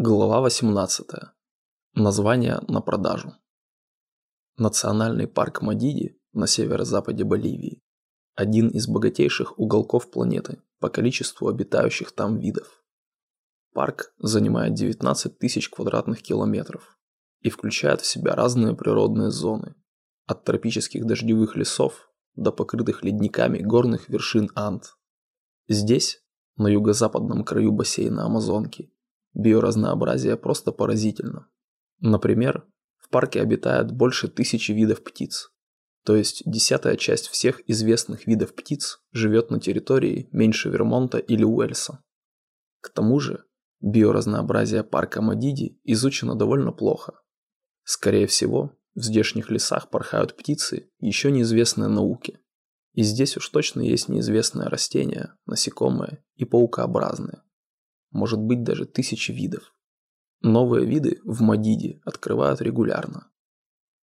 Глава 18. Название на продажу. Национальный парк Мадиди на северо-западе Боливии – один из богатейших уголков планеты по количеству обитающих там видов. Парк занимает 19 тысяч квадратных километров и включает в себя разные природные зоны, от тропических дождевых лесов до покрытых ледниками горных вершин Анд. Здесь, на юго-западном краю бассейна Амазонки, Биоразнообразие просто поразительно. Например, в парке обитает больше тысячи видов птиц. То есть десятая часть всех известных видов птиц живет на территории меньше Вермонта или Уэльса. К тому же, биоразнообразие парка Мадиди изучено довольно плохо. Скорее всего, в здешних лесах порхают птицы, еще неизвестные науке. И здесь уж точно есть неизвестные растения, насекомые и паукообразные может быть даже тысячи видов. Новые виды в Мадиде открывают регулярно.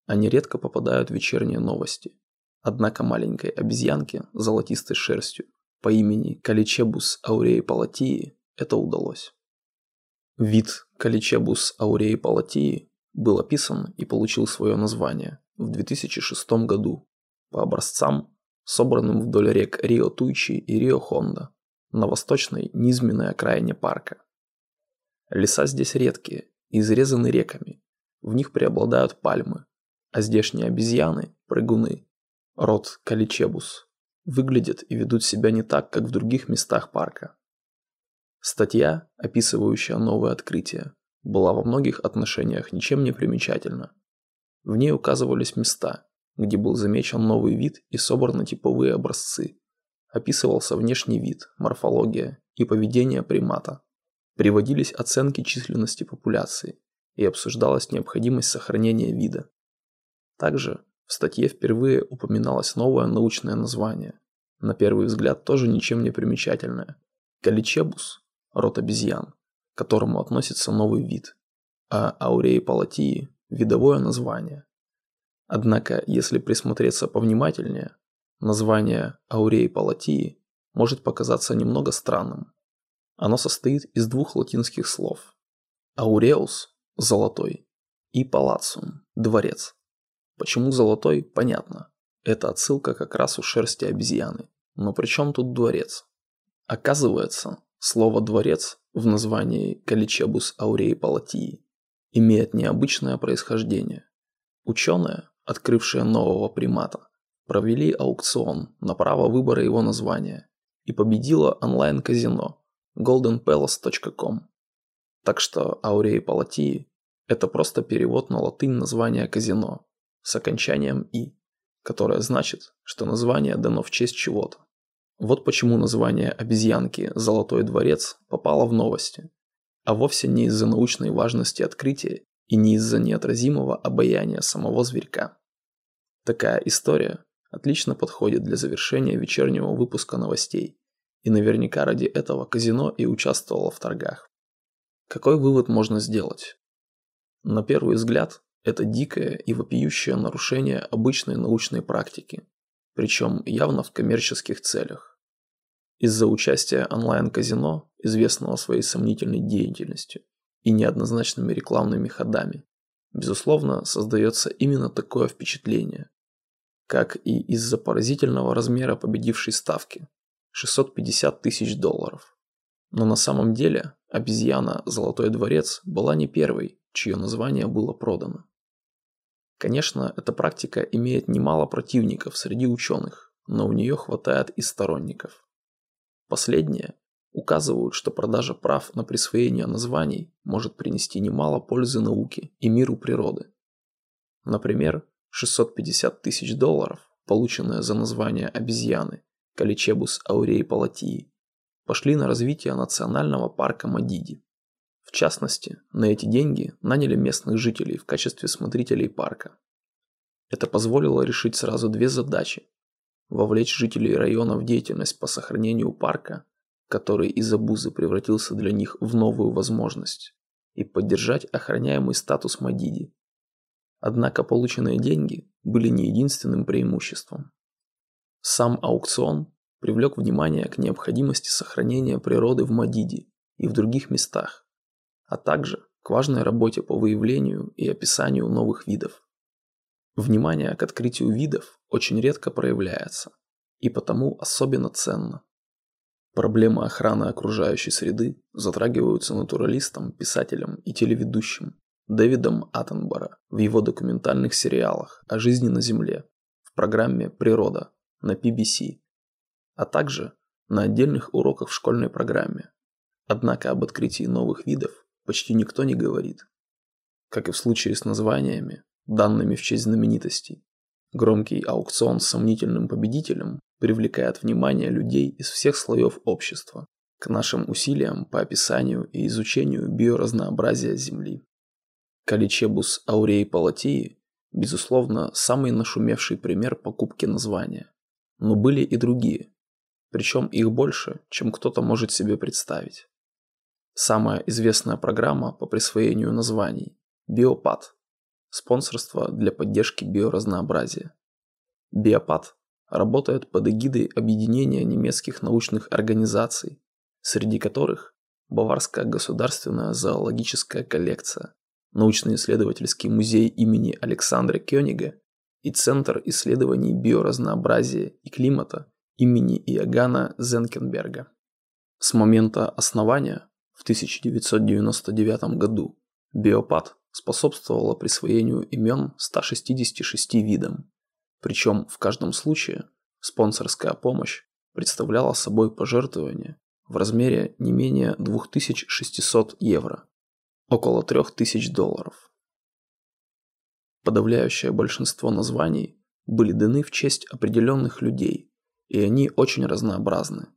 Они редко попадают в вечерние новости. Однако маленькой обезьянке с золотистой шерстью по имени Каличебус аурей палатии это удалось. Вид Каличебус аурей палатии был описан и получил свое название в 2006 году по образцам, собранным вдоль рек Рио-Туйчи и Рио-Хонда на восточной низменной окраине парка. Леса здесь редкие, изрезаны реками, в них преобладают пальмы, а здешние обезьяны, прыгуны, род каличебус, выглядят и ведут себя не так, как в других местах парка. Статья, описывающая новое открытие, была во многих отношениях ничем не примечательна. В ней указывались места, где был замечен новый вид и собраны типовые образцы, описывался внешний вид, морфология и поведение примата. Приводились оценки численности популяции и обсуждалась необходимость сохранения вида. Также в статье впервые упоминалось новое научное название, на первый взгляд тоже ничем не примечательное – Каличебус, род обезьян, к которому относится новый вид, а Аурей палатии – видовое название. Однако, если присмотреться повнимательнее, Название Аурей Палатии может показаться немного странным. Оно состоит из двух латинских слов. Ауреус – золотой и палациум – дворец. Почему золотой – понятно. Это отсылка как раз у шерсти обезьяны. Но при чем тут дворец? Оказывается, слово «дворец» в названии Каличебус Аурей Палатии имеет необычное происхождение. Ученые, открывшие нового примата, провели аукцион на право выбора его названия и победило онлайн-казино goldenpalace.com. Так что Аурей Палатии – это просто перевод на латынь названия казино с окончанием «и», которое значит, что название дано в честь чего-то. Вот почему название обезьянки «Золотой дворец» попало в новости, а вовсе не из-за научной важности открытия и не из-за неотразимого обаяния самого зверька. Такая история отлично подходит для завершения вечернего выпуска новостей. И наверняка ради этого казино и участвовало в торгах. Какой вывод можно сделать? На первый взгляд, это дикое и вопиющее нарушение обычной научной практики, причем явно в коммерческих целях. Из-за участия онлайн-казино, известного своей сомнительной деятельностью и неоднозначными рекламными ходами, безусловно, создается именно такое впечатление, как и из-за поразительного размера победившей ставки – 650 тысяч долларов. Но на самом деле обезьяна «Золотой дворец» была не первой, чье название было продано. Конечно, эта практика имеет немало противников среди ученых, но у нее хватает и сторонников. Последние указывают, что продажа прав на присвоение названий может принести немало пользы науке и миру природы. Например, 650 тысяч долларов, полученные за название обезьяны Каличебус аурей палатии, пошли на развитие национального парка Мадиди. В частности, на эти деньги наняли местных жителей в качестве смотрителей парка. Это позволило решить сразу две задачи. Вовлечь жителей района в деятельность по сохранению парка, который из-за бузы превратился для них в новую возможность, и поддержать охраняемый статус Мадиди, Однако полученные деньги были не единственным преимуществом. Сам аукцион привлек внимание к необходимости сохранения природы в Мадиде и в других местах, а также к важной работе по выявлению и описанию новых видов. Внимание к открытию видов очень редко проявляется и потому особенно ценно. Проблемы охраны окружающей среды затрагиваются натуралистом, писателем и телеведущим Дэвидом Аттенбора в его документальных сериалах о жизни на Земле в программе «Природа» на PBC, а также на отдельных уроках в школьной программе. Однако об открытии новых видов почти никто не говорит. Как и в случае с названиями, данными в честь знаменитостей, громкий аукцион с сомнительным победителем привлекает внимание людей из всех слоев общества к нашим усилиям по описанию и изучению биоразнообразия Земли. Каличебус аурей палатии, безусловно, самый нашумевший пример покупки названия. Но были и другие, причем их больше, чем кто-то может себе представить. Самая известная программа по присвоению названий – Биопад – спонсорство для поддержки биоразнообразия. Биопад работает под эгидой объединения немецких научных организаций, среди которых Баварская государственная зоологическая коллекция, научно-исследовательский музей имени Александра Кёнига и Центр исследований биоразнообразия и климата имени Иоганна Зенкенберга. С момента основания в 1999 году Биопад способствовала присвоению имен 166 видам, причем в каждом случае спонсорская помощь представляла собой пожертвование в размере не менее 2600 евро, около 3000 долларов. Подавляющее большинство названий были даны в честь определенных людей, и они очень разнообразны.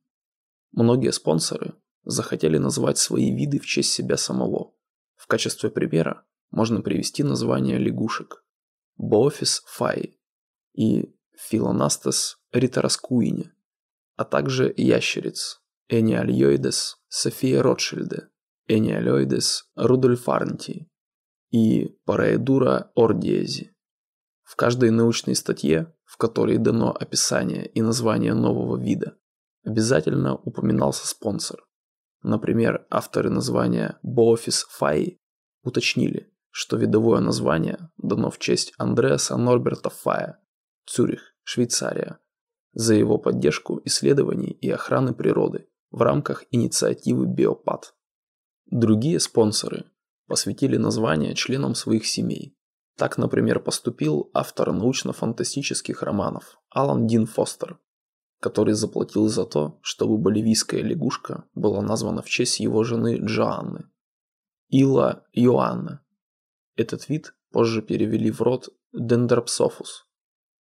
Многие спонсоры захотели назвать свои виды в честь себя самого. В качестве примера можно привести название лягушек – Boophis fai и Philonastes ритераскуини, а также ящериц Эниальоидес София Ротшильде, Эниалоидес рудольфарнти и Параэдура ордиези. В каждой научной статье, в которой дано описание и название нового вида, обязательно упоминался спонсор. Например, авторы названия Boophis fai уточнили, что видовое название дано в честь Андреаса Норберта Фая, Цюрих, Швейцария, за его поддержку исследований и охраны природы в рамках инициативы Биопад. Другие спонсоры посвятили название членам своих семей. Так, например, поступил автор научно-фантастических романов Алан Дин Фостер, который заплатил за то, чтобы боливийская лягушка была названа в честь его жены Джоанны. Ила Йоанна. Этот вид позже перевели в род Дендропсофус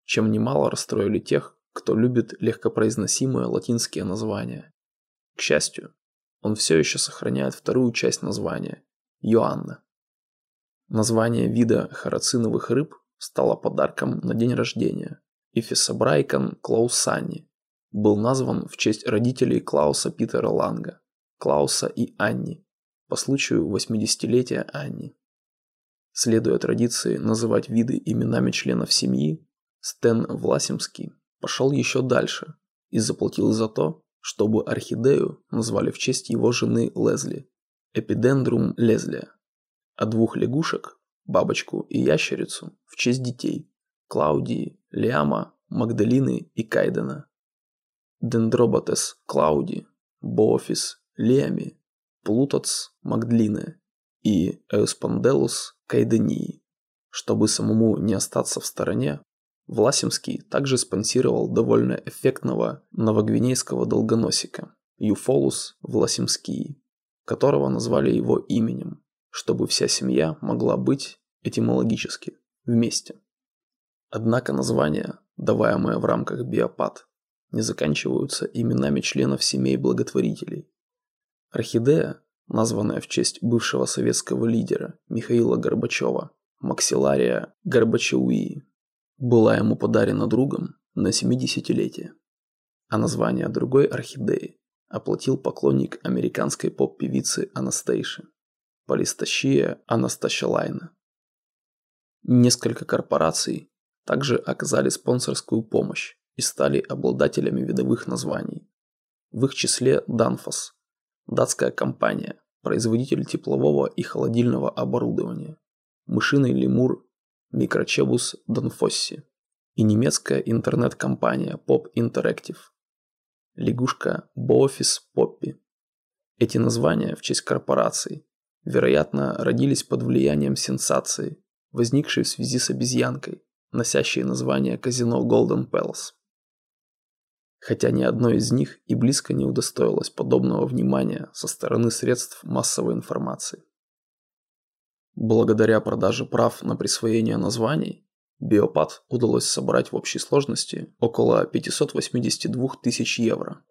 чем немало расстроили тех, кто любит легкопроизносимые латинские названия. К счастью, он все еще сохраняет вторую часть названия – Йоанна. Название вида харациновых рыб стало подарком на день рождения, и Фисабрайкон Клаусанни был назван в честь родителей Клауса Питера Ланга, Клауса и Анни, по случаю 80-летия Анни. Следуя традиции называть виды именами членов семьи, Стэн Власимский пошел еще дальше и заплатил за то, чтобы орхидею назвали в честь его жены Лезли – Эпидендрум лезлия, а двух лягушек – бабочку и ящерицу – в честь детей – Клаудии, Лиама, Магдалины и Кайдена. Дендроботес Клауди, Боофис Лиами, Плутоц Магдлине и Эуспанделус Кайдении. Чтобы самому не остаться в стороне, Власимский также спонсировал довольно эффектного новогвинейского долгоносика Юфолус Власимский, которого назвали его именем, чтобы вся семья могла быть этимологически вместе. Однако названия, даваемые в рамках биопад, не заканчиваются именами членов семей благотворителей. Орхидея, названная в честь бывшего советского лидера Михаила Горбачева, Максилария Горбачеуи, была ему подарена другом на 70-летие. А название другой орхидеи оплатил поклонник американской поп-певицы Анастейши, Полистащия Анастащалайна. Несколько корпораций также оказали спонсорскую помощь и стали обладателями видовых названий. В их числе Danfoss, датская компания, производитель теплового и холодильного оборудования, мышиный лемур Microchebus Donfossi и немецкая интернет-компания Pop Interactive, лягушка Bofis Poppy. Эти названия в честь корпораций, вероятно, родились под влиянием сенсации, возникшей в связи с обезьянкой, носящей название казино Golden Palace. Хотя ни одно из них и близко не удостоилось подобного внимания со стороны средств массовой информации. Благодаря продаже прав на присвоение названий, Биопад удалось собрать в общей сложности около 582 тысяч евро.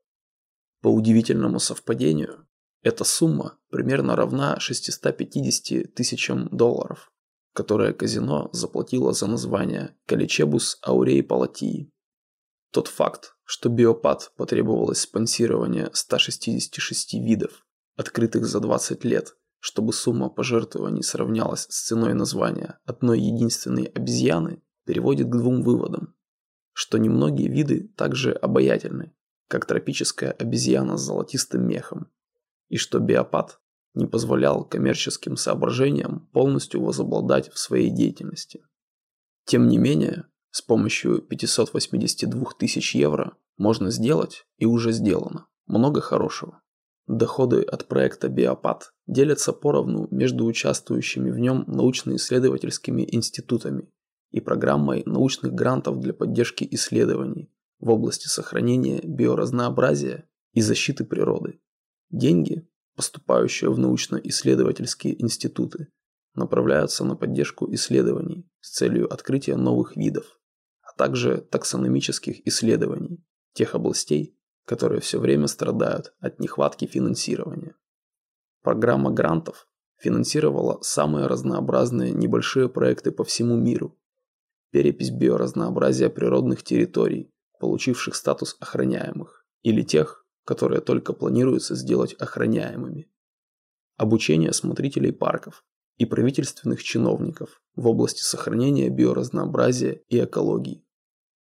По удивительному совпадению, эта сумма примерно равна 650 тысячам долларов, которые казино заплатило за название Каличебус Аурей Палатии. Тот факт, что Биопад потребовалось спонсирование 166 видов, открытых за 20 лет, чтобы сумма пожертвований сравнялась с ценой названия одной единственной обезьяны, переводит к двум выводам. Что немногие виды также обаятельны, как тропическая обезьяна с золотистым мехом, и что биопат не позволял коммерческим соображениям полностью возобладать в своей деятельности. Тем не менее, с помощью 582 тысяч евро можно сделать, и уже сделано, много хорошего. Доходы от проекта Биопат делятся поровну между участвующими в нем научно-исследовательскими институтами и программой научных грантов для поддержки исследований в области сохранения биоразнообразия и защиты природы. Деньги, поступающие в научно-исследовательские институты, направляются на поддержку исследований с целью открытия новых видов, а также таксономических исследований тех областей, которые все время страдают от нехватки финансирования. Программа грантов финансировала самые разнообразные небольшие проекты по всему миру. Перепись биоразнообразия природных территорий, получивших статус охраняемых, или тех, которые только планируется сделать охраняемыми. Обучение смотрителей парков и правительственных чиновников в области сохранения биоразнообразия и экологии.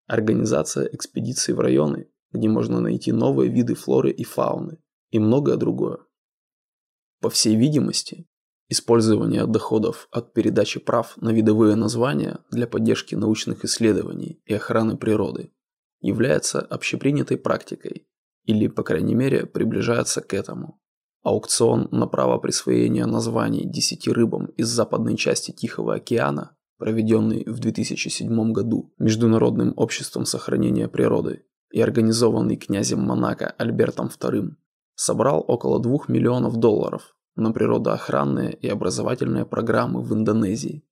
Организация экспедиций в районы, где можно найти новые виды флоры и фауны и многое другое. По всей видимости, использование доходов от передачи прав на видовые названия для поддержки научных исследований и охраны природы является общепринятой практикой или, по крайней мере, приближается к этому. Аукцион на право присвоения названий десяти рыбам из западной части Тихого океана, проведенный в 2007 году Международным обществом сохранения природы и организованный князем Монако Альбертом II, собрал около 2 миллионов долларов на природоохранные и образовательные программы в Индонезии.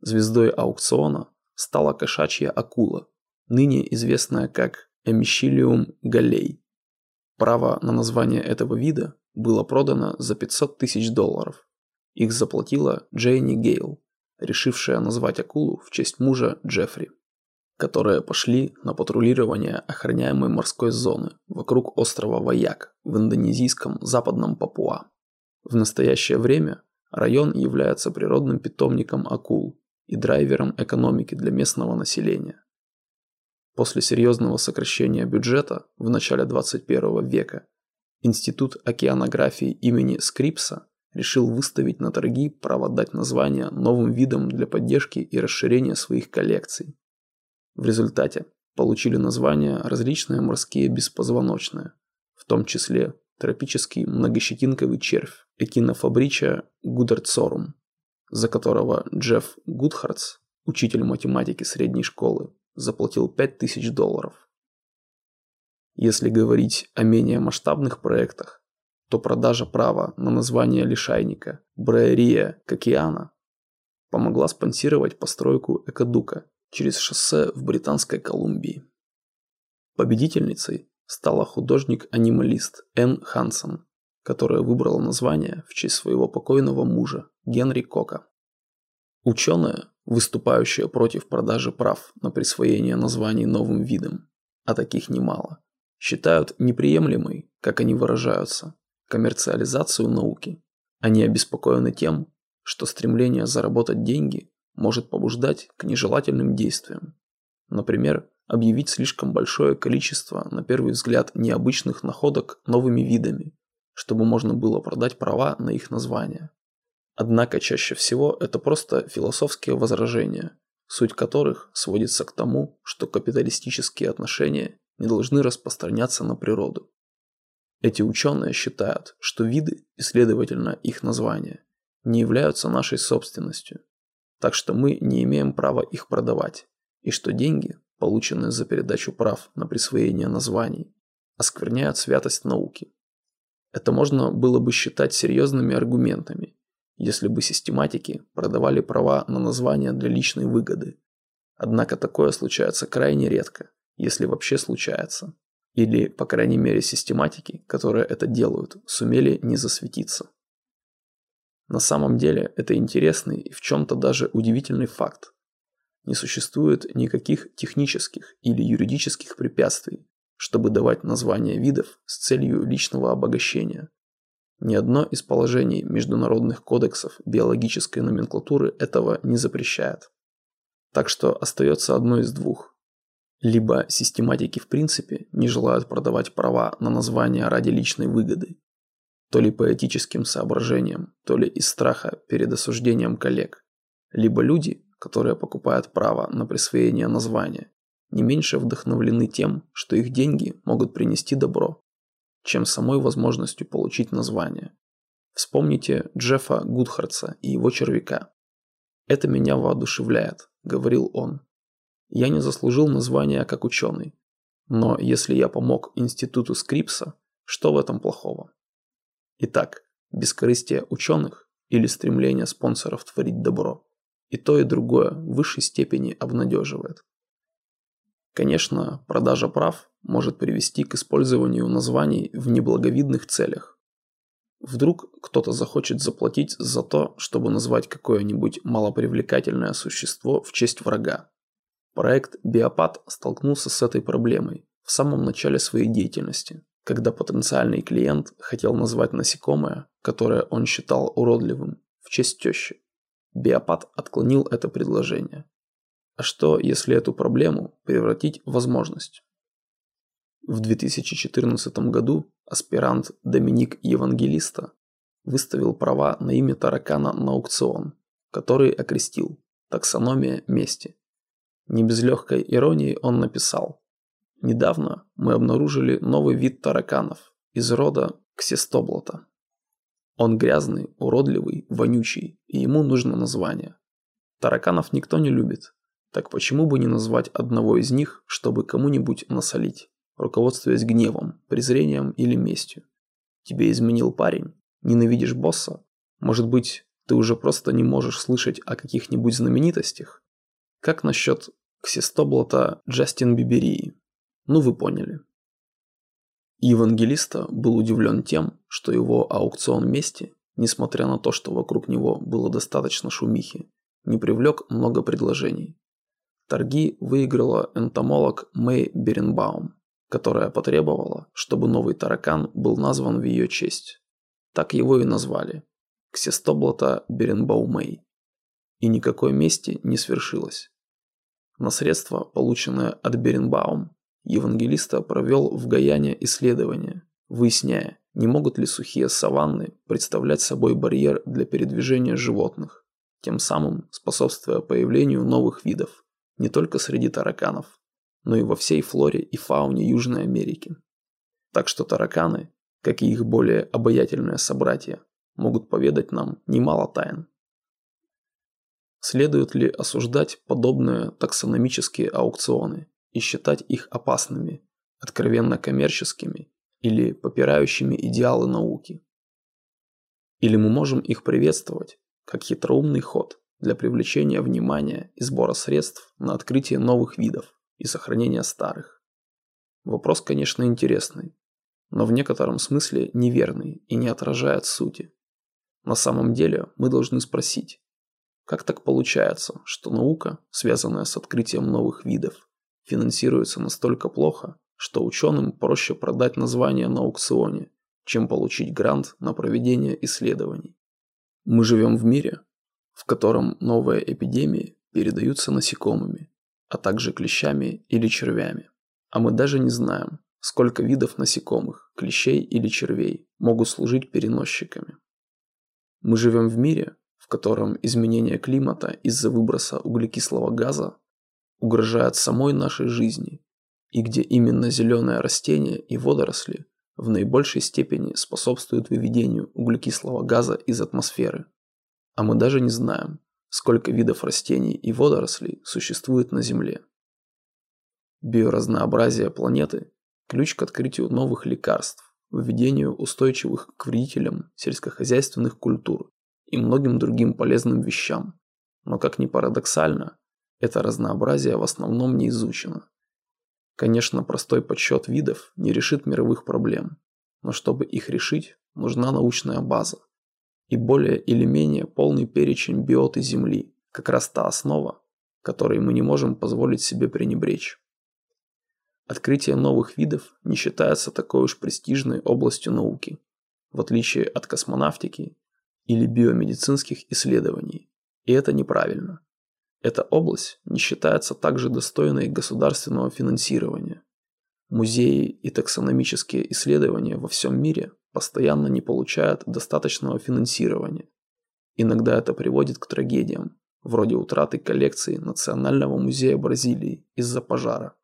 Звездой аукциона стала кошачья акула, ныне известная как Эмищилиум галлей. Право на название этого вида было продано за 500 тысяч долларов. Их заплатила Джейни Гейл, решившая назвать акулу в честь мужа Джеффри, которые пошли на патрулирование охраняемой морской зоны вокруг острова Ваяк в индонезийском западном Папуа. В настоящее время район является природным питомником акул и драйвером экономики для местного населения. После серьезного сокращения бюджета в начале 21 века Институт океанографии имени Скрипса решил выставить на торги право дать название новым видам для поддержки и расширения своих коллекций. В результате получили название различные морские беспозвоночные, в том числе тропический многощетинковый червь Echinofabricia goodhartzorum, за которого Джефф Гудхартц, учитель математики средней школы, заплатил 5000 долларов. Если говорить о менее масштабных проектах, то продажа права на название лишайника Bryoria kockiana помогла спонсировать постройку Экадука через шоссе в Британской Колумбии. Победительницей стала художник-анималист Энн Хансон, которая выбрала название в честь своего покойного мужа Генри Кока. Ученые выступающие против продажи прав на присвоение названий новым видам, а таких немало, считают неприемлемой, как они выражаются, коммерциализацию науки. Они обеспокоены тем, что стремление заработать деньги может побуждать к нежелательным действиям. Например, объявить слишком большое количество, на первый взгляд, необычных находок новыми видами, чтобы можно было продать права на их название. Однако чаще всего это просто философские возражения, суть которых сводится к тому, что капиталистические отношения не должны распространяться на природу. Эти ученые считают, что виды, и следовательно их названия, не являются нашей собственностью, так что мы не имеем права их продавать, и что деньги, полученные за передачу прав на присвоение названий, оскверняют святость науки. Это можно было бы считать серьезными аргументами, если бы систематики продавали права на названия для личной выгоды. Однако такое случается крайне редко, если вообще случается. Или, по крайней мере, систематики, которые это делают, сумели не засветиться. На самом деле, это интересный и в чем-то даже удивительный факт. Не существует никаких технических или юридических препятствий, чтобы давать названия видов с целью личного обогащения. Ни одно из положений международных кодексов биологической номенклатуры этого не запрещает. Так что остается одно из двух. Либо систематики в принципе не желают продавать права на названия ради личной выгоды, то ли по этическим соображениям, то ли из страха перед осуждением коллег, либо люди, которые покупают право на присвоение названия, не меньше вдохновлены тем, что их деньги могут принести добро, чем самой возможностью получить название. Вспомните Джеффа Гудхардса и его червяка. «Это меня воодушевляет», – говорил он. «Я не заслужил названия как ученый. Но если я помог институту Скрипса, что в этом плохого?» Итак, бескорыстие ученых или стремление спонсоров творить добро. И то, и другое в высшей степени обнадеживает. Конечно, продажа прав может привести к использованию названий в неблаговидных целях. Вдруг кто-то захочет заплатить за то, чтобы назвать какое-нибудь малопривлекательное существо в честь врага. Проект Биопат столкнулся с этой проблемой в самом начале своей деятельности, когда потенциальный клиент хотел назвать насекомое, которое он считал уродливым, в честь тещи. Биопат отклонил это предложение. А что, если эту проблему превратить в возможность? В 2014 году аспирант Доминик Евангелиста выставил права на имя таракана на аукцион, который окрестил «Таксономия мести». Не без легкой иронии он написал «Недавно мы обнаружили новый вид тараканов из рода ксестоблота. Он грязный, уродливый, вонючий, и ему нужно название. Тараканов никто не любит, так почему бы не назвать одного из них, чтобы кому-нибудь насолить, руководствуясь гневом, презрением или местью? Тебе изменил парень? Ненавидишь босса? Может быть, ты уже просто не можешь слышать о каких-нибудь знаменитостях? Как насчет ксистоблота Джастин Биберии? Ну вы поняли. Евангелиста был удивлен тем, что его аукцион мести, несмотря на то, что вокруг него было достаточно шумихи, не привлек много предложений. Торги выиграла энтомолог Мэй Беренбаум, которая потребовала, чтобы новый таракан был назван в ее честь. Так его и назвали – Ксестоблата Беренбаумей. И никакой мести не свершилось. На средства, полученные от Беренбаум, евангелиста провел в Гаяне исследования, выясняя, не могут ли сухие саванны представлять собой барьер для передвижения животных, тем самым способствуя появлению новых видов не только среди тараканов, но и во всей флоре и фауне Южной Америки. Так что тараканы, как и их более обаятельные собратья, могут поведать нам немало тайн. Следует ли осуждать подобные таксономические аукционы и считать их опасными, откровенно коммерческими или попирающими идеалы науки? Или мы можем их приветствовать, как хитроумный ход, для привлечения внимания и сбора средств на открытие новых видов и сохранение старых. Вопрос, конечно, интересный, но в некотором смысле неверный и не отражает сути. На самом деле мы должны спросить, как так получается, что наука, связанная с открытием новых видов, финансируется настолько плохо, что ученым проще продать название на аукционе, чем получить грант на проведение исследований. Мы живем в мире, в котором новые эпидемии передаются насекомыми, а также клещами или червями. А мы даже не знаем, сколько видов насекомых, клещей или червей могут служить переносчиками. Мы живем в мире, в котором изменение климата из-за выброса углекислого газа угрожает самой нашей жизни, и где именно зеленые растения и водоросли в наибольшей степени способствуют выведению углекислого газа из атмосферы. А мы даже не знаем, сколько видов растений и водорослей существует на Земле. Биоразнообразие планеты – ключ к открытию новых лекарств, выведению устойчивых к вредителям сельскохозяйственных культур и многим другим полезным вещам. Но как ни парадоксально, это разнообразие в основном не изучено. Конечно, простой подсчет видов не решит мировых проблем, но чтобы их решить, нужна научная база. И более или менее полный перечень биоты Земли, как раз та основа, которой мы не можем позволить себе пренебречь. Открытие новых видов не считается такой уж престижной областью науки, в отличие от космонавтики или биомедицинских исследований. И это неправильно. Эта область не считается также достойной государственного финансирования. Музеи и таксономические исследования во всем мире постоянно не получают достаточного финансирования. Иногда это приводит к трагедиям, вроде утраты коллекции Национального музея Бразилии из-за пожара.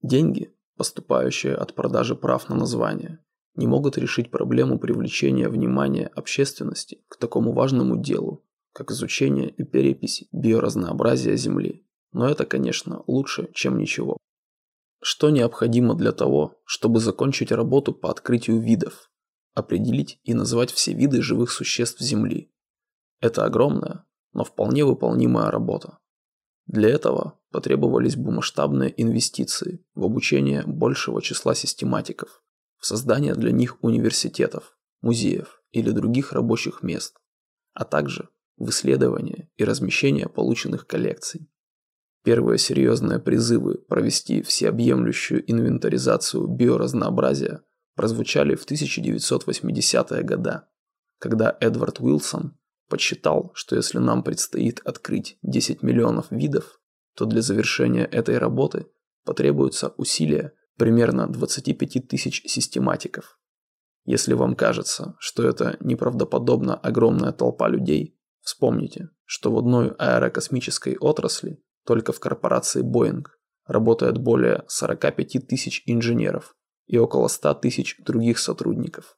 Деньги, поступающие от продажи прав на название, не могут решить проблему привлечения внимания общественности к такому важному делу, как изучение и перепись биоразнообразия Земли. Но это, конечно, лучше, чем ничего. Что необходимо для того, чтобы закончить работу по открытию видов, определить и назвать все виды живых существ Земли? Это огромная, но вполне выполнимая работа. Для этого потребовались бы масштабные инвестиции в обучение большего числа систематиков, в создание для них университетов, музеев или других рабочих мест, а также в исследование и размещение полученных коллекций. Первые серьезные призывы провести всеобъемлющую инвентаризацию биоразнообразия прозвучали в 1980-е годы, когда Эдвард Уилсон подсчитал, что если нам предстоит открыть 10 миллионов видов, то для завершения этой работы потребуются усилия примерно 25 тысяч систематиков. Если вам кажется, что это неправдоподобно огромная толпа людей, вспомните, что в одной аэрокосмической отрасли, только в корпорации Boeing, работает более 45 тысяч инженеров и около 100 тысяч других сотрудников.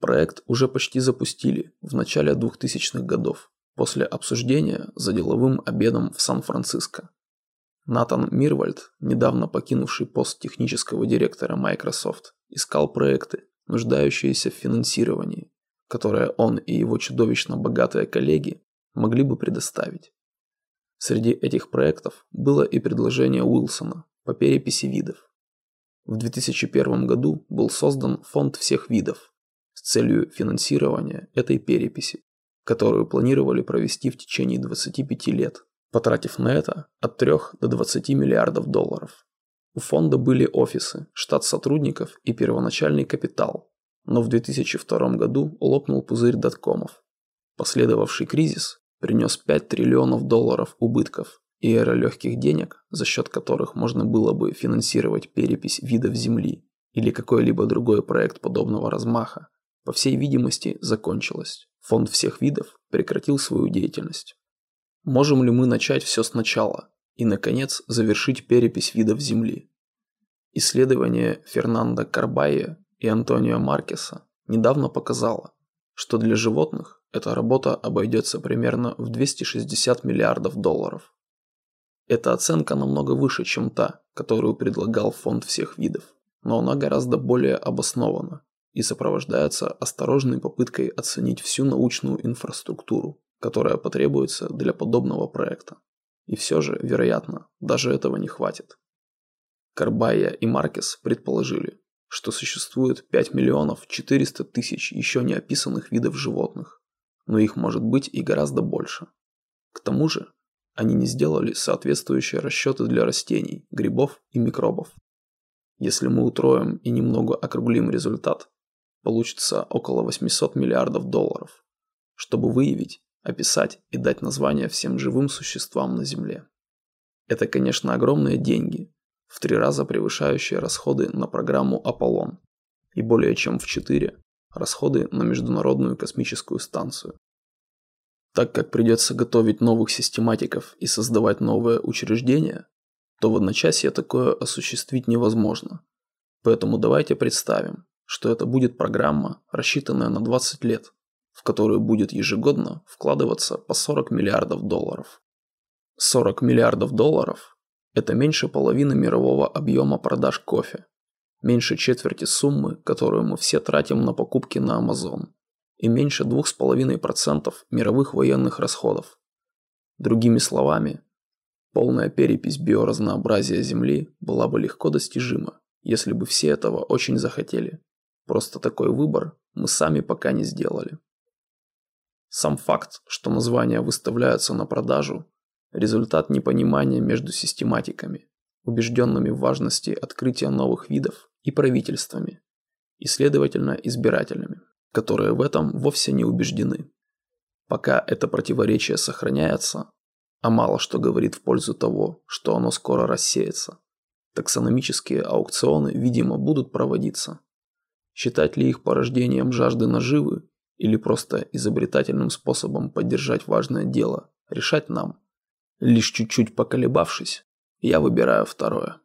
Проект уже почти запустили в начале 2000-х годов, после обсуждения за деловым обедом в Сан-Франциско. Натан Мирвальд, недавно покинувший пост технического директора Microsoft, искал проекты, нуждающиеся в финансировании, которое он и его чудовищно богатые коллеги могли бы предоставить. Среди этих проектов было и предложение Уилсона по переписи видов. В 2001 году был создан фонд всех видов, с целью финансирования этой переписи, которую планировали провести в течение 25 лет, потратив на это от 3 до 20 миллиардов долларов. У фонда были офисы, штат сотрудников и первоначальный капитал, но в 2002 году лопнул пузырь доткомов. Последовавший кризис принес 5 триллионов долларов убытков и эра легких денег, за счет которых можно было бы финансировать перепись видов Земли или какой-либо другой проект подобного размаха, по всей видимости, закончилась. Фонд всех видов прекратил свою деятельность. Можем ли мы начать все сначала и, наконец, завершить перепись видов Земли? Исследование Фернандо Карбайя и Антонио Маркеса недавно показало, что для животных эта работа обойдется примерно в 260 миллиардов долларов. Эта оценка намного выше, чем та, которую предлагал фонд всех видов, но она гораздо более обоснована и сопровождается осторожной попыткой оценить всю научную инфраструктуру, которая потребуется для подобного проекта. И все же, вероятно, даже этого не хватит. Карбайя и Маркес предположили, что существует 5 миллионов 400 тысяч еще не описанных видов животных, но их может быть и гораздо больше. К тому же, они не сделали соответствующие расчеты для растений, грибов и микробов. Если мы утроим и немного округлим результат, получится около 800 миллиардов долларов, чтобы выявить, описать и дать название всем живым существам на Земле. Это, конечно, огромные деньги, в три раза превышающие расходы на программу «Аполлон» и более чем в четыре расходы на Международную космическую станцию. Так как придется готовить новых систематиков и создавать новое учреждение, то в одночасье такое осуществить невозможно. Поэтому давайте представим, что это будет программа, рассчитанная на 20 лет, в которую будет ежегодно вкладываться по 40 миллиардов долларов. 40 миллиардов долларов – это меньше половины мирового объема продаж кофе, меньше четверти суммы, которую мы все тратим на покупки на Amazon, и меньше 2,5% мировых военных расходов. Другими словами, полная перепись биоразнообразия Земли была бы легко достижима, если бы все этого очень захотели. Просто такой выбор мы сами пока не сделали. Сам факт, что названия выставляются на продажу, результат непонимания между систематиками, убежденными в важности открытия новых видов и правительствами, и, следовательно, избирателями которые в этом вовсе не убеждены. Пока это противоречие сохраняется, а мало что говорит в пользу того, что оно скоро рассеется, таксономические аукционы, видимо, будут проводиться. Считать ли их порождением жажды наживы или просто изобретательным способом поддержать важное дело, решать нам. Лишь чуть-чуть поколебавшись, я выбираю второе.